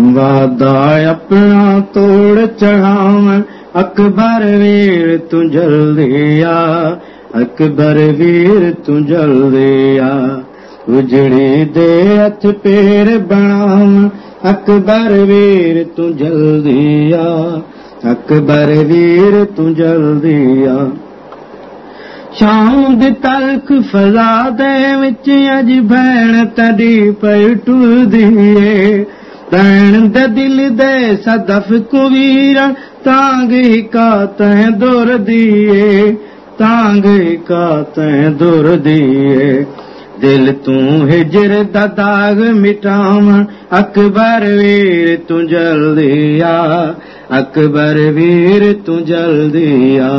ਵਾਦਾ ਆਪਣਾ ਤੋੜ ਚੜਾਵਣ ਅਕਬਰ ਵੀਰ ਤੂੰ ਜਲਦੀ ਆ। ਅਕਬਰ ਵੀਰ ਤੂੰ ਜਲਦੀ ਆ। ਉਜੜੀ ਦੇ ਹੱਥ ਪੇਰ ਬਣਾਵਣ ਅਕਬਰ ਵੀਰ ਤੂੰ ਜਲਦੀ ਆ। ਅਕਬਰ ਵੀਰ ਤੂੰ ਜਲਦੀ ਆ। ਸ਼ਾਮ ਦੀ ਤਲਕ ਫਜ਼ਾ ਦੇ ਵਿੱਚ ਅਜ ਭੈਣ ਤੜੀ ਪਈ ਟੁਰਦੀ ਏ। सदफ़ कुबीर तांग का तुर ॾे तांग कात दुर दिल तूं हिजर दाग मिटाम अकबर वीर तूं जल्दिया अकबर वीर तूं जल्दिया